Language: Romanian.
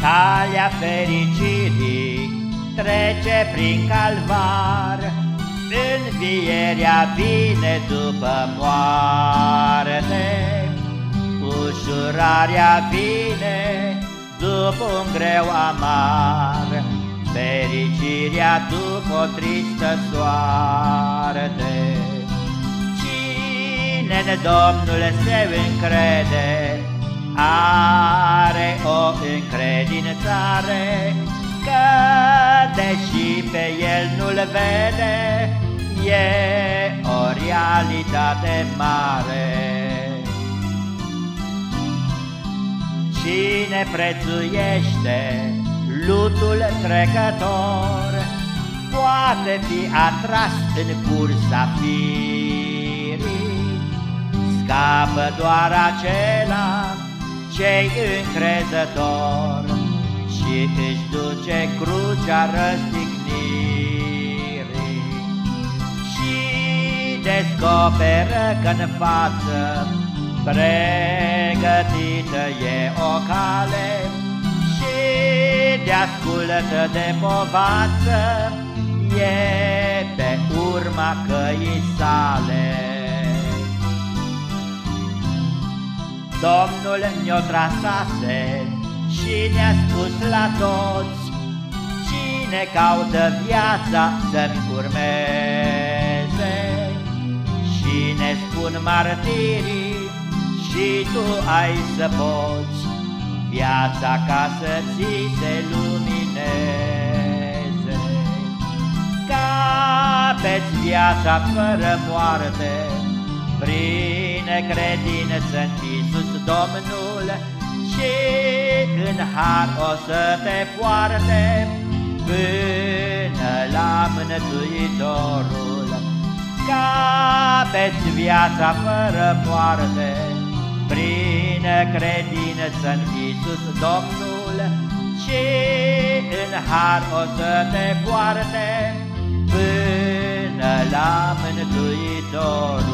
Calea fericirii trece prin calvar, Învierea vine după moarte, Ușurarea vine după un greu amar, Fericirea după o tristă soarte. Cine de Domnul se încrede, are vede E o realitate mare. Cine prețuiește lutul trecător Poate fi atras în cursa firii. Scapă doar acela cei încrezător și își duce crucea răstignirii descoperă că în față pregătită e o cale și de ascultă de povață e pe urma căii sale. Domnul ne-o trasase și ne-a spus la toți, Cine caută viața să-mi urmeze. Și ne spun martirii și tu ai să poți, Viața ca să ți se lumineze. Capeți viața fără moarte, prin credință în Iisus Domnul Și în har o să te poarte Până la Mântuitorul Capeți viața fără moarte Prin credință în Iisus Domnul Și în har o să te poarte. Până la Mântuitorul